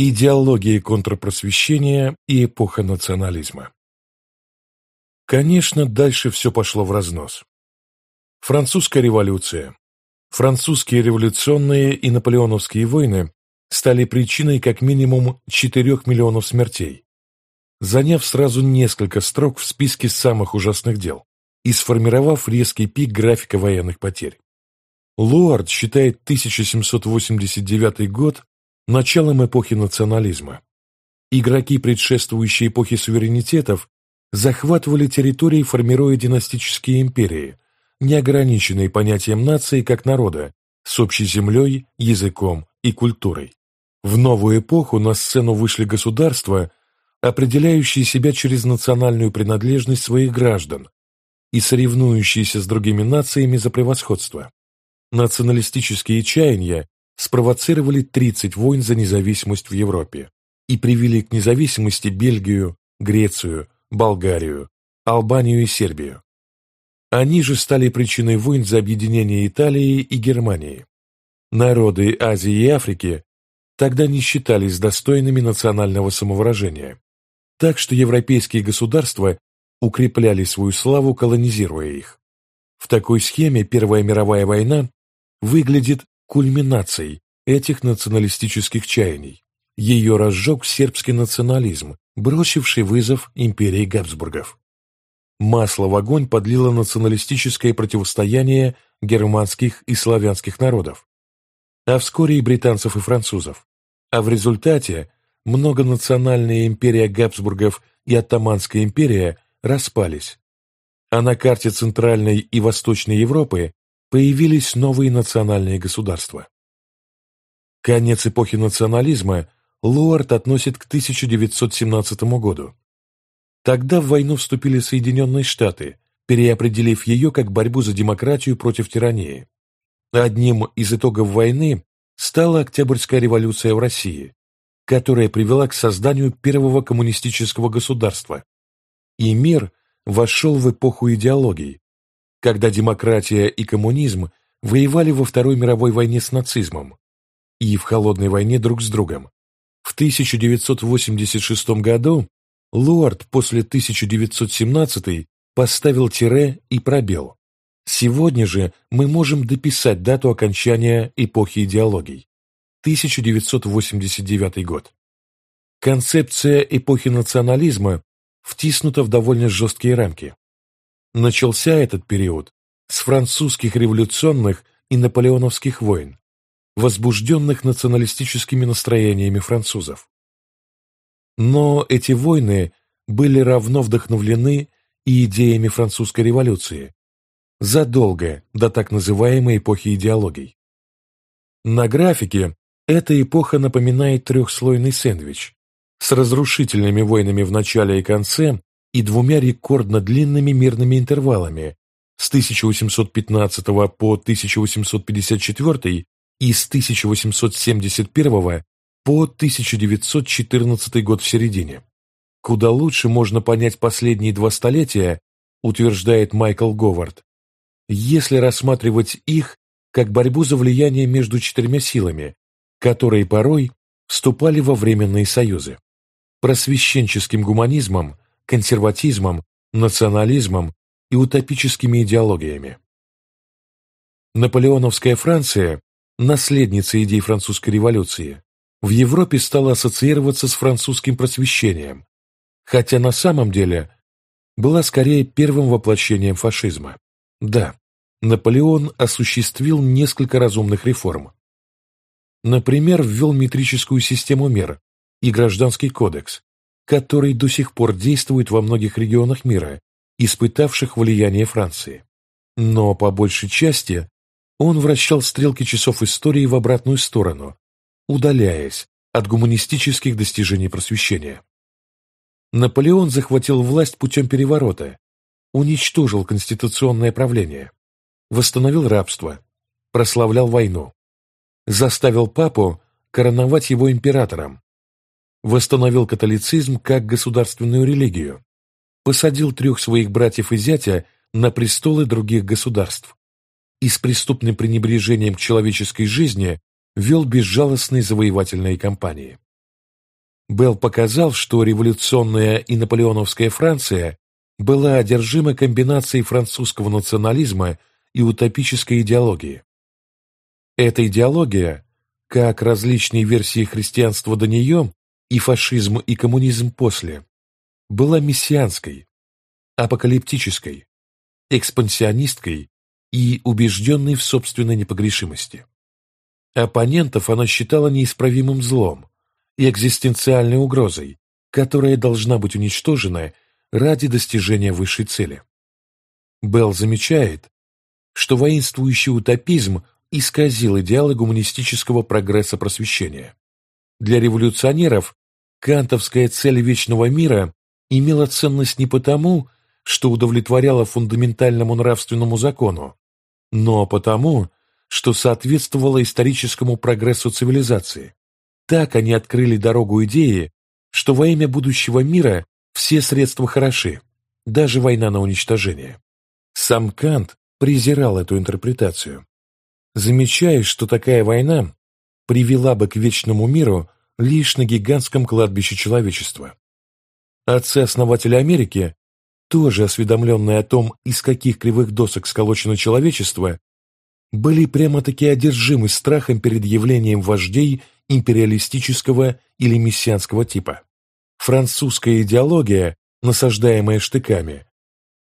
Идеология контрпросвещения и эпоха национализма. Конечно, дальше все пошло в разнос. Французская революция, французские революционные и наполеоновские войны стали причиной как минимум 4 миллионов смертей, заняв сразу несколько строк в списке самых ужасных дел и сформировав резкий пик графика военных потерь. Луард считает 1789 год началом эпохи национализма. Игроки предшествующей эпохи суверенитетов захватывали территории, формируя династические империи, не ограниченные понятием нации как народа, с общей землей, языком и культурой. В новую эпоху на сцену вышли государства, определяющие себя через национальную принадлежность своих граждан и соревнующиеся с другими нациями за превосходство. Националистические чаяния спровоцировали 30 войн за независимость в Европе и привели к независимости Бельгию, Грецию, Болгарию, Албанию и Сербию. Они же стали причиной войн за объединение Италии и Германии. Народы Азии и Африки тогда не считались достойными национального самовыражения, так что европейские государства укрепляли свою славу, колонизируя их. В такой схеме Первая мировая война выглядит кульминацией этих националистических чаяний. Ее разжег сербский национализм, бросивший вызов империи Габсбургов. Масло в огонь подлило националистическое противостояние германских и славянских народов, а вскоре и британцев и французов. А в результате многонациональная империя Габсбургов и Оттоманская империя распались, а на карте Центральной и Восточной Европы появились новые национальные государства. Конец эпохи национализма Луард относит к 1917 году. Тогда в войну вступили Соединенные Штаты, переопределив ее как борьбу за демократию против тирании. Одним из итогов войны стала Октябрьская революция в России, которая привела к созданию первого коммунистического государства. И мир вошел в эпоху идеологий, когда демократия и коммунизм воевали во Второй мировой войне с нацизмом и в холодной войне друг с другом. В 1986 году Луард после 1917 поставил тире и пробел. Сегодня же мы можем дописать дату окончания эпохи идеологий. 1989 год. Концепция эпохи национализма втиснута в довольно жесткие рамки. Начался этот период с французских революционных и наполеоновских войн, возбужденных националистическими настроениями французов. Но эти войны были равно вдохновлены и идеями французской революции, задолго до так называемой эпохи идеологий. На графике эта эпоха напоминает трехслойный сэндвич с разрушительными войнами в начале и конце и двумя рекордно длинными мирными интервалами с 1815 по 1854 и с 1871 по 1914 год в середине. Куда лучше можно понять последние два столетия, утверждает Майкл Говард, если рассматривать их как борьбу за влияние между четырьмя силами, которые порой вступали во временные союзы. Просвещенческим гуманизмом – консерватизмом, национализмом и утопическими идеологиями. Наполеоновская Франция, наследница идей французской революции, в Европе стала ассоциироваться с французским просвещением, хотя на самом деле была скорее первым воплощением фашизма. Да, Наполеон осуществил несколько разумных реформ. Например, ввел метрическую систему мер и гражданский кодекс, который до сих пор действует во многих регионах мира, испытавших влияние Франции. Но по большей части он вращал стрелки часов истории в обратную сторону, удаляясь от гуманистических достижений просвещения. Наполеон захватил власть путем переворота, уничтожил конституционное правление, восстановил рабство, прославлял войну, заставил папу короновать его императором, восстановил католицизм как государственную религию, посадил трех своих братьев и зятя на престолы других государств и с преступным пренебрежением к человеческой жизни вел безжалостные завоевательные кампании. Белл показал, что революционная и наполеоновская Франция была одержима комбинацией французского национализма и утопической идеологии. Эта идеология, как различные версии христианства до нее и фашизм и коммунизм после, была мессианской, апокалиптической, экспансионисткой и убежденной в собственной непогрешимости. Оппонентов она считала неисправимым злом и экзистенциальной угрозой, которая должна быть уничтожена ради достижения высшей цели. Белл замечает, что воинствующий утопизм исказил идеалы гуманистического прогресса просвещения. Для революционеров кантовская цель вечного мира имела ценность не потому, что удовлетворяла фундаментальному нравственному закону, но потому, что соответствовало историческому прогрессу цивилизации. Так они открыли дорогу идеи, что во имя будущего мира все средства хороши, даже война на уничтожение. Сам Кант презирал эту интерпретацию, замечая, что такая война привела бы к вечному миру лишь на гигантском кладбище человечества. Отцы-основатели Америки, тоже осведомленные о том, из каких кривых досок сколочено человечество, были прямо-таки одержимы страхом перед явлением вождей империалистического или мессианского типа. Французская идеология, насаждаемая штыками,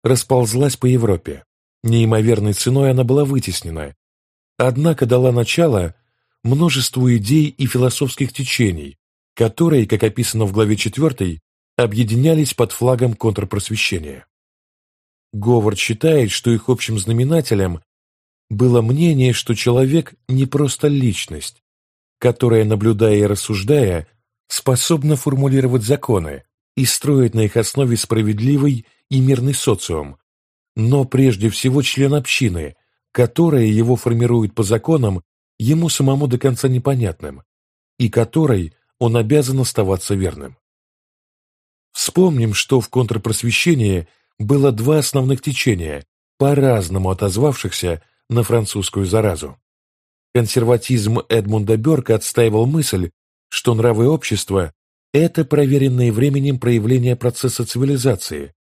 расползлась по Европе. Неимоверной ценой она была вытеснена, однако дала начало множеству идей и философских течений, которые, как описано в главе 4, объединялись под флагом контрпросвещения. Говард считает, что их общим знаменателем было мнение, что человек не просто личность, которая, наблюдая и рассуждая, способна формулировать законы и строить на их основе справедливый и мирный социум, но прежде всего член общины, которая его формирует по законам, ему самому до конца непонятным, и которой он обязан оставаться верным. Вспомним, что в контрпросвещении было два основных течения, по-разному отозвавшихся на французскую заразу. Консерватизм Эдмунда Бёрка отстаивал мысль, что нравы общества – это проверенные временем проявления процесса цивилизации,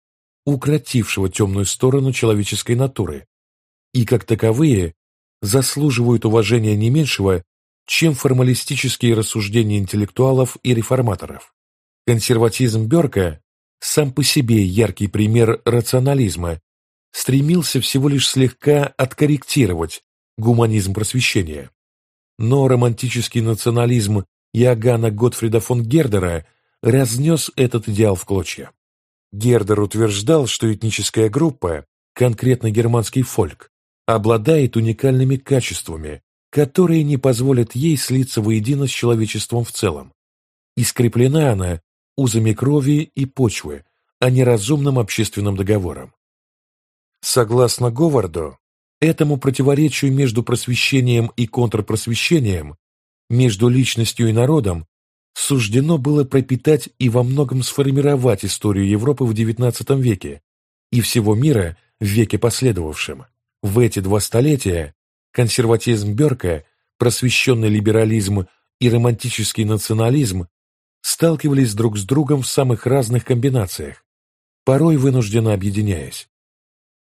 укротившего темную сторону человеческой натуры, и как таковые заслуживают уважения не меньшего, чем формалистические рассуждения интеллектуалов и реформаторов. Консерватизм Бёрка сам по себе яркий пример рационализма, стремился всего лишь слегка откорректировать гуманизм просвещения. Но романтический национализм Иоганна Готфрида фон Гердера разнес этот идеал в клочья. Гердер утверждал, что этническая группа, конкретно германский фольк, обладает уникальными качествами, которые не позволят ей слиться воедино с человечеством в целом. И скреплена она узами крови и почвы, а не разумным общественным договором. Согласно Говарду, этому противоречию между просвещением и контрпросвещением, между личностью и народом, суждено было пропитать и во многом сформировать историю Европы в XIX веке и всего мира в веке последовавшем. В эти два столетия консерватизм Берка, просвещенный либерализм и романтический национализм сталкивались друг с другом в самых разных комбинациях, порой вынужденно объединяясь.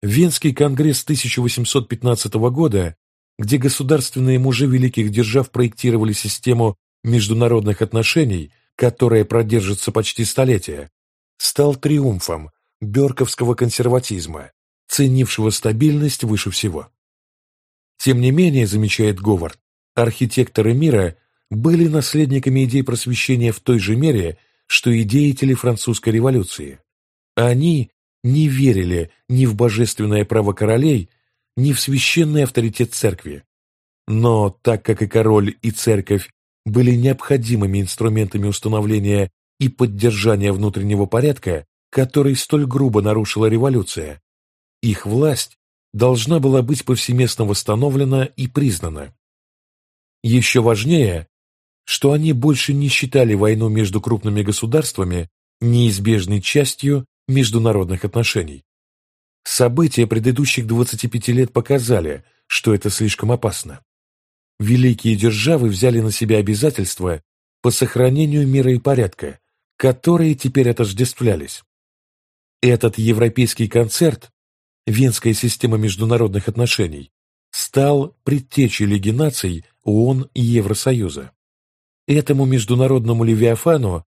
Венский конгресс 1815 года, где государственные мужи великих держав проектировали систему международных отношений, которая продержится почти столетие, стал триумфом бёрковского консерватизма, ценившего стабильность выше всего. Тем не менее, замечает Говард, архитекторы мира были наследниками идей просвещения в той же мере, что и деятели французской революции. Они не верили ни в божественное право королей, ни в священный авторитет церкви. Но так как и король, и церковь были необходимыми инструментами установления и поддержания внутреннего порядка, который столь грубо нарушила революция, их власть должна была быть повсеместно восстановлена и признана. Еще важнее, что они больше не считали войну между крупными государствами неизбежной частью международных отношений. События предыдущих 25 лет показали, что это слишком опасно. Великие державы взяли на себя обязательства по сохранению мира и порядка, которые теперь отождествлялись. Этот европейский концерт, Венская система международных отношений, стал предтечей Лиги наций ООН и Евросоюза. Этому международному левиафану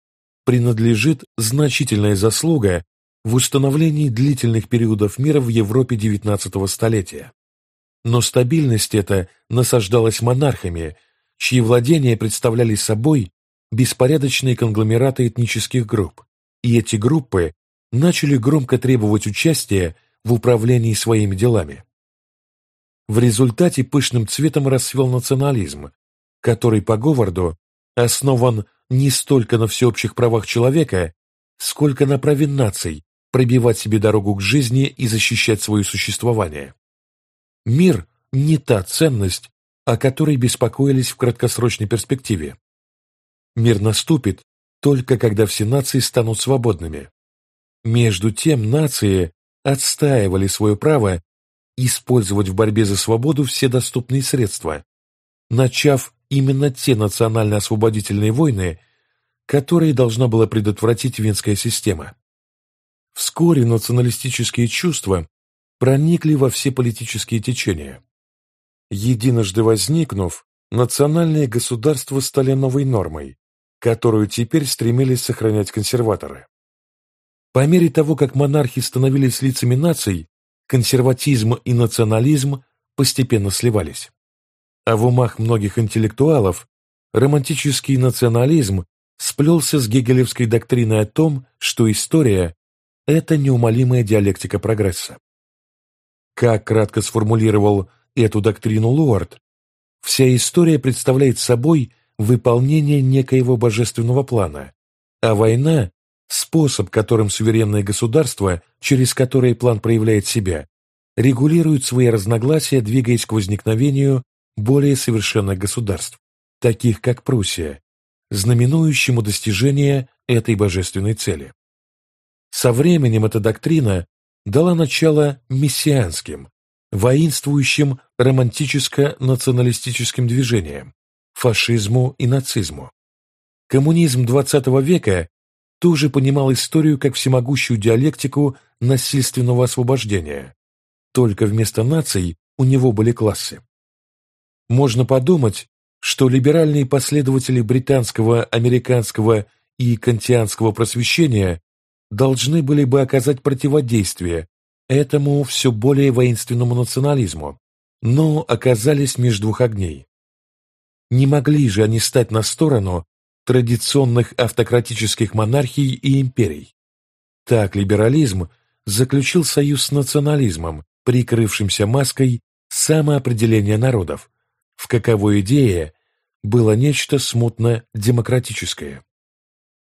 принадлежит значительная заслуга в установлении длительных периодов мира в Европе XIX столетия. Но стабильность эта насаждалась монархами, чьи владения представляли собой беспорядочные конгломераты этнических групп, и эти группы начали громко требовать участия в управлении своими делами. В результате пышным цветом расцвел национализм, который по Говарду основан не столько на всеобщих правах человека, сколько на праве наций пробивать себе дорогу к жизни и защищать свое существование. Мир – не та ценность, о которой беспокоились в краткосрочной перспективе. Мир наступит только когда все нации станут свободными. Между тем нации отстаивали свое право использовать в борьбе за свободу все доступные средства, начав именно те национально-освободительные войны, которые должна была предотвратить Венская система. Вскоре националистические чувства проникли во все политические течения. Единожды возникнув, национальные государства стали новой нормой, которую теперь стремились сохранять консерваторы. По мере того, как монархи становились лицами наций, консерватизм и национализм постепенно сливались. А в умах многих интеллектуалов романтический национализм сплелся с гегелевской доктриной о том, что история – это неумолимая диалектика прогресса. Как кратко сформулировал эту доктрину Луард, вся история представляет собой выполнение некоего божественного плана, а война – способ, которым суверенное государство, через которое план проявляет себя, регулирует свои разногласия, двигаясь к возникновению более совершенных государств, таких как Пруссия, знаменующему достижение этой божественной цели. Со временем эта доктрина дала начало мессианским, воинствующим романтическо-националистическим движениям, фашизму и нацизму. Коммунизм XX века тоже понимал историю как всемогущую диалектику насильственного освобождения, только вместо наций у него были классы. Можно подумать, что либеральные последователи британского, американского и кантианского просвещения должны были бы оказать противодействие этому все более воинственному национализму, но оказались между двух огней. Не могли же они стать на сторону традиционных автократических монархий и империй. Так либерализм заключил союз с национализмом, прикрывшимся маской самоопределения народов, в каковой идее было нечто смутно демократическое.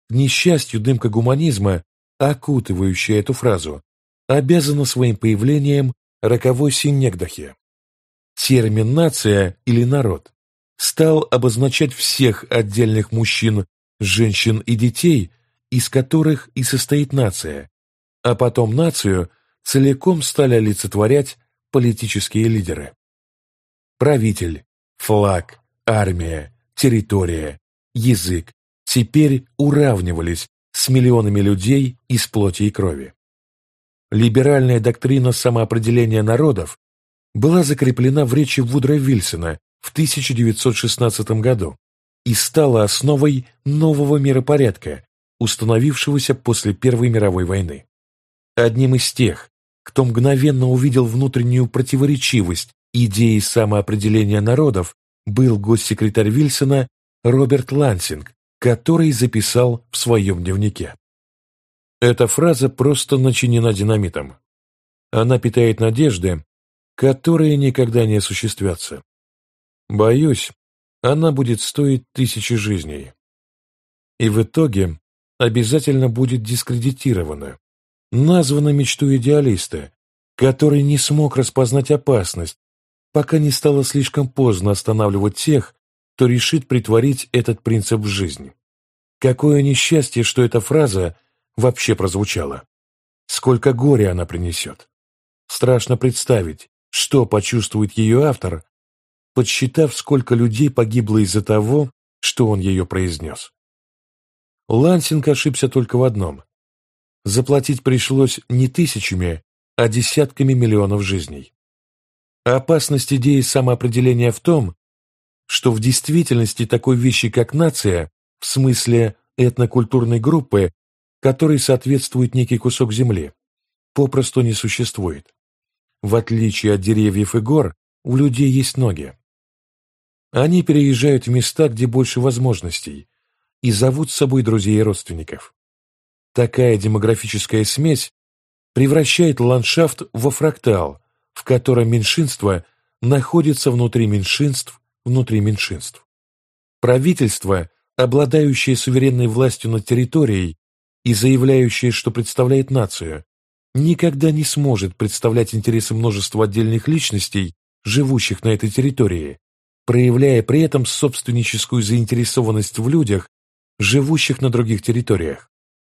К несчастью, дымка гуманизма, окутывающая эту фразу, обязана своим появлением роковой синегдахе. Термин «нация» или «народ» стал обозначать всех отдельных мужчин, женщин и детей, из которых и состоит нация, а потом нацию целиком стали олицетворять политические лидеры. Правитель, Флаг, армия, территория, язык теперь уравнивались с миллионами людей из плоти и крови. Либеральная доктрина самоопределения народов была закреплена в речи Вудро Вильсона в 1916 году и стала основой нового миропорядка, установившегося после Первой мировой войны. Одним из тех, кто мгновенно увидел внутреннюю противоречивость идеи самоопределения народов был госсекретарь Вильсона Роберт Лансинг, который записал в своем дневнике. Эта фраза просто начинена динамитом. Она питает надежды, которые никогда не осуществятся. Боюсь, она будет стоить тысячи жизней. И в итоге обязательно будет дискредитирована, названа мечтой идеалиста, который не смог распознать опасность, пока не стало слишком поздно останавливать тех, кто решит притворить этот принцип в жизнь. Какое несчастье, что эта фраза вообще прозвучала. Сколько горя она принесет. Страшно представить, что почувствует ее автор, подсчитав, сколько людей погибло из-за того, что он ее произнес. Лансинг ошибся только в одном. Заплатить пришлось не тысячами, а десятками миллионов жизней. Опасность идеи самоопределения в том, что в действительности такой вещи, как нация, в смысле этнокультурной группы, которой соответствует некий кусок земли, попросту не существует. В отличие от деревьев и гор, у людей есть ноги. Они переезжают в места, где больше возможностей, и зовут с собой друзей и родственников. Такая демографическая смесь превращает ландшафт во фрактал, в котором меньшинство находится внутри меньшинств, внутри меньшинств. Правительство, обладающее суверенной властью над территорией и заявляющее, что представляет нацию, никогда не сможет представлять интересы множества отдельных личностей, живущих на этой территории, проявляя при этом собственническую заинтересованность в людях, живущих на других территориях.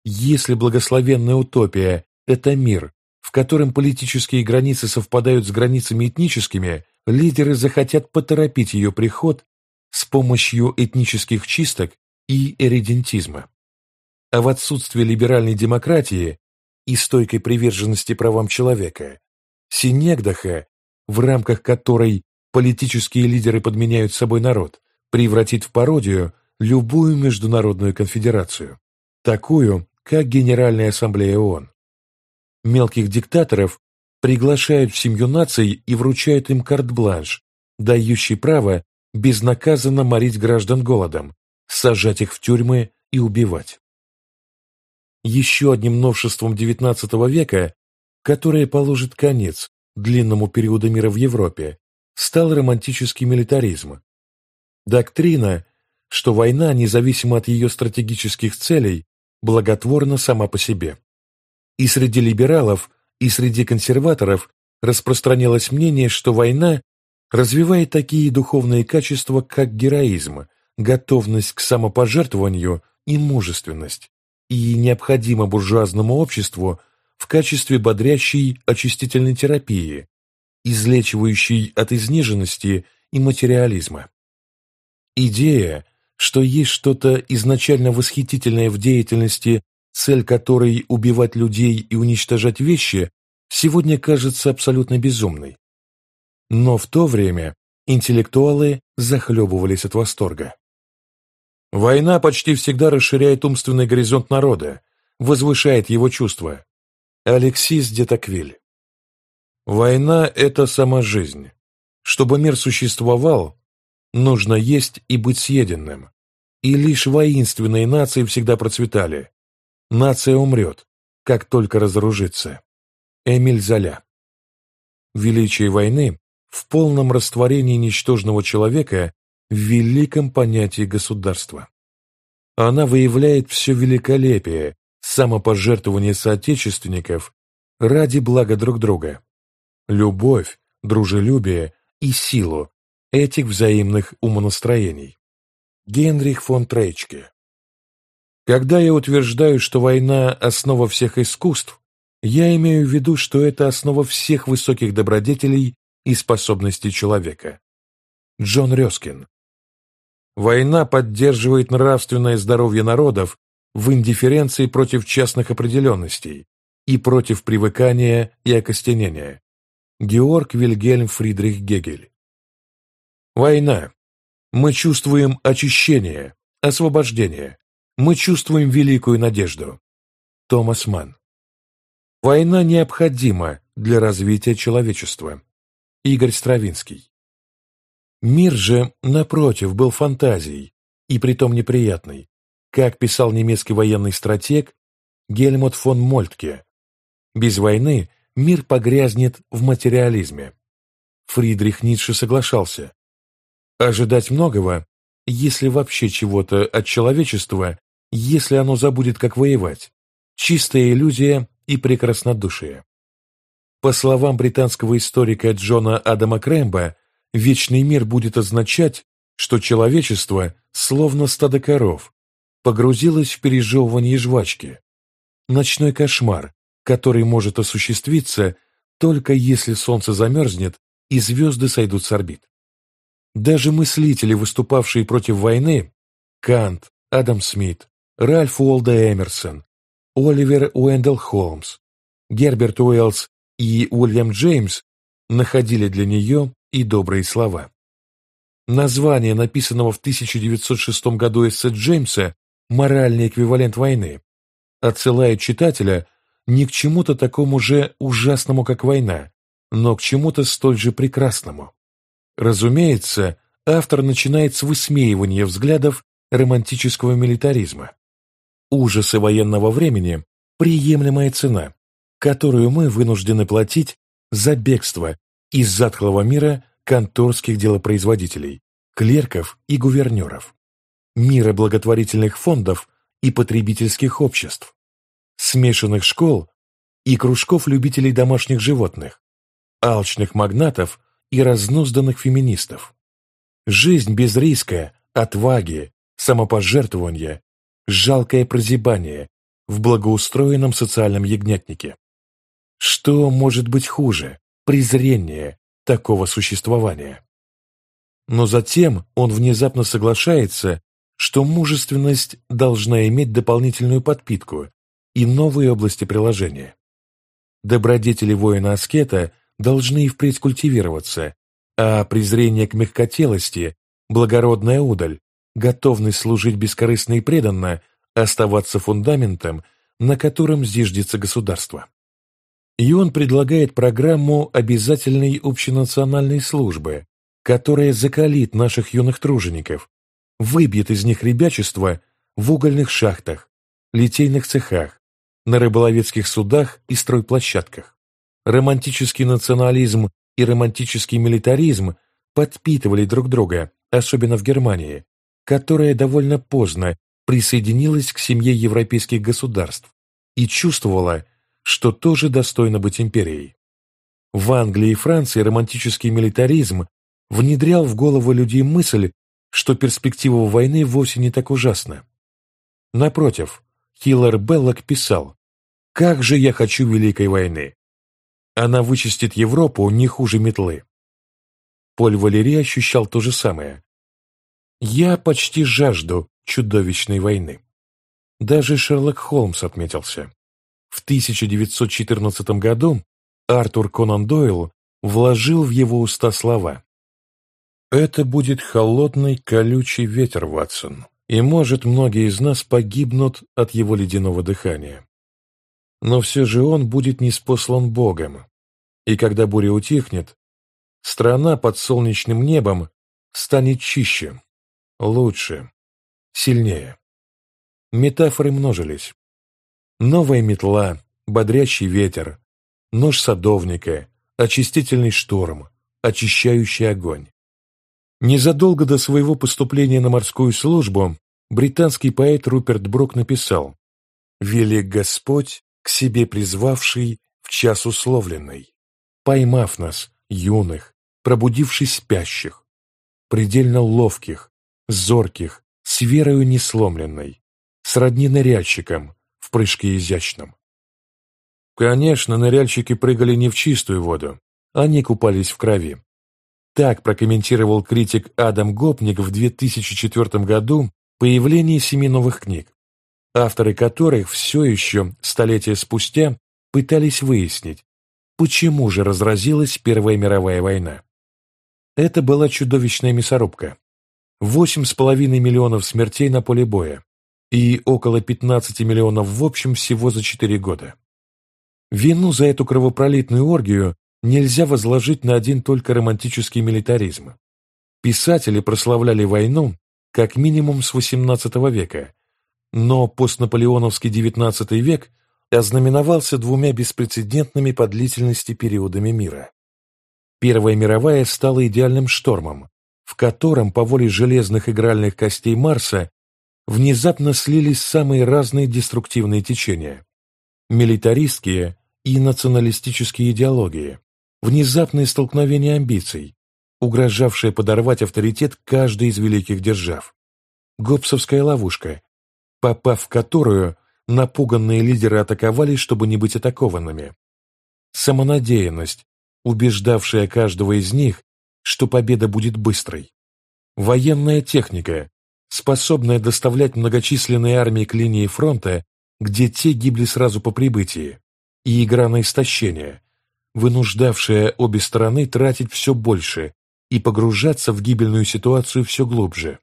Если благословенная утопия – это мир, в котором политические границы совпадают с границами этническими, лидеры захотят поторопить ее приход с помощью этнических чисток и эридентизма. А в отсутствие либеральной демократии и стойкой приверженности правам человека, Синегдаха, в рамках которой политические лидеры подменяют собой народ, превратит в пародию любую международную конфедерацию, такую, как Генеральная Ассамблея ООН. Мелких диктаторов приглашают в семью наций и вручают им карт-бланш, дающий право безнаказанно морить граждан голодом, сажать их в тюрьмы и убивать. Еще одним новшеством XIX века, которое положит конец длинному периоду мира в Европе, стал романтический милитаризм. Доктрина, что война, независимо от ее стратегических целей, благотворна сама по себе. И среди либералов, и среди консерваторов распространялось мнение, что война развивает такие духовные качества, как героизм, готовность к самопожертвованию и мужественность, и необходимо буржуазному обществу в качестве бодрящей очистительной терапии, излечивающей от изнеженности и материализма. Идея, что есть что-то изначально восхитительное в деятельности, цель которой убивать людей и уничтожать вещи, сегодня кажется абсолютно безумной. Но в то время интеллектуалы захлебывались от восторга. Война почти всегда расширяет умственный горизонт народа, возвышает его чувства. Алексис де Токвиль. Война – это сама жизнь. Чтобы мир существовал, нужно есть и быть съеденным. И лишь воинственные нации всегда процветали. Нация умрет, как только разоружится. Эмиль Золя. Величие войны в полном растворении ничтожного человека в великом понятии государства. Она выявляет все великолепие, самопожертвование соотечественников ради блага друг друга, любовь, дружелюбие и силу этих взаимных умонастроений. Генрих фон Трейчке Когда я утверждаю, что война – основа всех искусств, я имею в виду, что это основа всех высоких добродетелей и способностей человека. Джон Рёскин Война поддерживает нравственное здоровье народов в индифференции против частных определенностей и против привыкания и окостенения. Георг Вильгельм Фридрих Гегель Война. Мы чувствуем очищение, освобождение. Мы чувствуем великую надежду. Томас Манн Война необходима для развития человечества. Игорь Стравинский Мир же, напротив, был фантазией, и притом неприятной, как писал немецкий военный стратег Гельмут фон Мольтке. Без войны мир погрязнет в материализме. Фридрих Ницше соглашался. Ожидать многого, если вообще чего-то от человечества, если оно забудет, как воевать. Чистая иллюзия и прекраснодушие. По словам британского историка Джона Адама Крэмба, вечный мир будет означать, что человечество, словно стадо коров, погрузилось в пережевывание жвачки. Ночной кошмар, который может осуществиться только если солнце замерзнет и звезды сойдут с орбит. Даже мыслители, выступавшие против войны, Кант, Адам Смит, Ральф Уолда Эмерсон, Оливер Уэндell Холмс, Герберт Уэллс и Уильям Джеймс находили для нее и добрые слова. Название написанного в 1906 году эссе Джеймса «Моральный эквивалент войны» отсылает читателя не к чему-то такому же ужасному, как война, но к чему-то столь же прекрасному. Разумеется, автор начинает с высмеивания взглядов романтического милитаризма. Ужасы военного времени – приемлемая цена, которую мы вынуждены платить за бегство из затхлого мира конторских делопроизводителей, клерков и гувернеров, мира благотворительных фондов и потребительских обществ, смешанных школ и кружков любителей домашних животных, алчных магнатов и разнузданных феминистов. Жизнь без риска, отваги, самопожертвования, жалкое прозябание в благоустроенном социальном ягнятнике. Что может быть хуже презрения такого существования? Но затем он внезапно соглашается, что мужественность должна иметь дополнительную подпитку и новые области приложения. Добродетели воина-аскета должны и впредь культивироваться, а презрение к мягкотелости, благородная удаль, готовность служить бескорыстно и преданно оставаться фундаментом, на котором зиждется государство. И он предлагает программу обязательной общенациональной службы, которая закалит наших юных тружеников, выбьет из них ребячество в угольных шахтах, литейных цехах, на рыболовецких судах и стройплощадках. Романтический национализм и романтический милитаризм подпитывали друг друга, особенно в Германии, которая довольно поздно присоединилась к семье европейских государств и чувствовала, что тоже достойна быть империей. В Англии и Франции романтический милитаризм внедрял в голову людей мысль, что перспектива войны вовсе не так ужасна. Напротив, Хиллер Беллок писал, «Как же я хочу Великой войны! Она вычистит Европу не хуже метлы». Поль Валерий ощущал то же самое. «Я почти жажду чудовищной войны». Даже Шерлок Холмс отметился. В 1914 году Артур Конан Дойл вложил в его уста слова «Это будет холодный колючий ветер, Ватсон, и, может, многие из нас погибнут от его ледяного дыхания. Но все же он будет неспослан Богом, и когда буря утихнет, страна под солнечным небом станет чище, лучше, сильнее. Метафоры множились. Новая метла, бодрящий ветер, нож садовника, очистительный шторм, очищающий огонь. Незадолго до своего поступления на морскую службу британский поэт Руперт Брок написал «Велик Господь, к себе призвавший в час условленный, поймав нас, юных, пробудившись спящих, предельно ловких, зорких, с верою несломленной, сродни ныряльщикам в прыжке изящном». Конечно, ныряльщики прыгали не в чистую воду, они купались в крови. Так прокомментировал критик Адам Гопник в 2004 году появление семи новых книг, авторы которых все еще, столетия спустя, пытались выяснить, почему же разразилась Первая мировая война. Это была чудовищная мясорубка. Восемь с половиной миллионов смертей на поле боя и около 15 миллионов в общем всего за четыре года. Вину за эту кровопролитную оргию нельзя возложить на один только романтический милитаризм. Писатели прославляли войну как минимум с XVIII века, но постнаполеоновский XIX век ознаменовался двумя беспрецедентными по длительности периодами мира. Первая мировая стала идеальным штормом, в котором по воле железных игральных костей Марса внезапно слились самые разные деструктивные течения – милитаристские и националистические идеологии, внезапное столкновение амбиций, угрожавшее подорвать авторитет каждой из великих держав. Гоббсовская ловушка, попав в которую напуганные лидеры атаковали, чтобы не быть атакованными. Самонадеянность, убеждавшая каждого из них, что победа будет быстрой. Военная техника, способная доставлять многочисленные армии к линии фронта, где те гибли сразу по прибытии, и игра на истощение, вынуждавшая обе стороны тратить все больше и погружаться в гибельную ситуацию все глубже.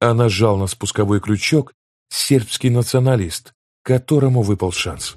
А нажал на спусковой крючок сербский националист, которому выпал шанс.